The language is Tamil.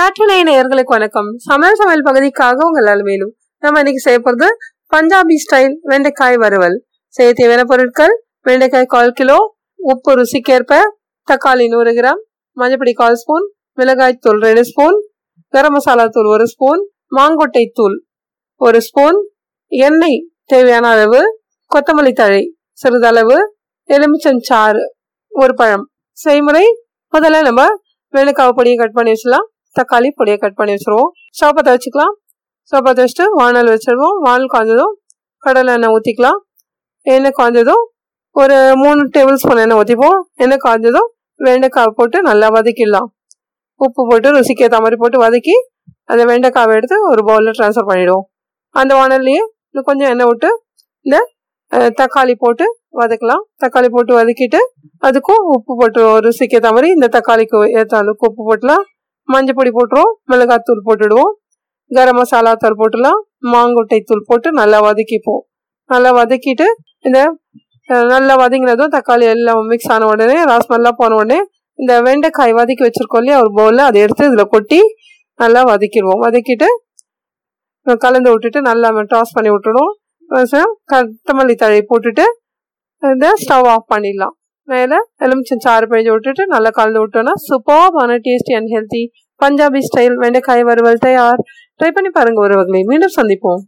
நாட்டினை நேயர்களுக்கு வணக்கம். சமையல் சமையல் பகுதிக்காக உங்கள் மேலும் நம்ம இன்னைக்கு செய்ய போகிறது பஞ்சாபி ஸ்டைல் வெண்டைக்காய் வறுவல். செய்ய தேவையான பொருட்கள் வெண்டைக்காய் கால் கிலோ உப்பு ருசிக்கேற்ப தக்காளி நூறு கிராம் மஞ்சப்பொடி கால் ஸ்பூன் மிளகாய் தூள் ரெண்டு ஸ்பூன் கரம் மசாலா தூள் ஒரு ஸ்பூன் மாங்கொட்டை தூள் ஒரு ஸ்பூன் எண்ணெய் தேவையான அளவு கொத்தமல்லி தழை சிறிதளவு எலுமிச்சம் சாறு ஒரு பழம். செய்முறை முதல்ல நம்ம வெள்ளைக்காவை பொடியை கட் பண்ணி வச்சலாம் தக்காளி பொடியை கட் பண்ணி வச்சிருவோம். சோப்பத்தை வச்சுக்கலாம். சோப்பத்தை வச்சுட்டு வானல் வச்சிருவோம். வானல் காய்ஞ்சதும் கடலை எண்ணெய் ஊற்றிக்கலாம் எண்ணெய் காய்ஞ்சதும் ஒரு மூணு டேபிள் ஸ்பூன் எண்ணெய் ஊற்றிப்போம் எண்ணெய் காய்ஞ்சதும் வெண்டைக்காய் போட்டு நல்லா வதக்கிடலாம். உப்பு போட்டு ருசிக்கு ஏற்ற மாதிரி போட்டு வதக்கி அந்த வெண்டைக்காவை எடுத்து ஒரு பவுலில் ட்ரான்ஸ்ஃபர் பண்ணிவிடுவோம் அந்த வானல்லையே இன்னும் கொஞ்சம் எண்ணெய் விட்டு இந்த தக்காளி போட்டு வதக்கலாம். தக்காளி போட்டு வதக்கிட்டு அதுக்கும் உப்பு போட்டு ருசிக்கு ஏற்ற மாதிரி இந்த தக்காளிக்கு ஏற்ற அளவுக்கு உப்பு போட்டலாம். மஞ்சள் பொடி போட்டுருவோம் மிளகாத்தூள் போட்டுடுவோம். கரம் மசாலா தூள் போட்டுலாம் மாங்கொட்டை தூள் போட்டு நல்லா வதக்கிப்போம். நல்லா வதக்கிட்டு இந்த நல்லா வதங்கினதும் தக்காளி எல்லாம் மிக்ஸ் ஆன உடனே ராஸ்மெல்லாம் போன உடனே இந்த வெண்டைக்காய் வதக்கி வச்சிருக்கோம் இல்லையா ஒரு பவுலில் அதை எடுத்து இதில் கொட்டி நல்லா வதக்கிடுவோம். வதக்கிட்டு கலந்து விட்டுட்டு நல்லா டாஸ் பண்ணி விட்டுடுவோம். கத்தமல்லி கொத்தமல்லி தழை போட்டுட்டு இந்த ஸ்டவ் ஆஃப் பண்ணிடலாம். மேலே எலுமிச்சம் சாறு பிழிஞ்சு விட்டுட்டு நல்லா கலந்து விட்டோம்னா சூப்பர்பான tasty and healthy Punjabi style வெண்டைக்காய் வறுவல் தயார். ட்ரை பண்ணி பாருங்க ஒருவர்களை மீண்டும் சந்திப்போம்.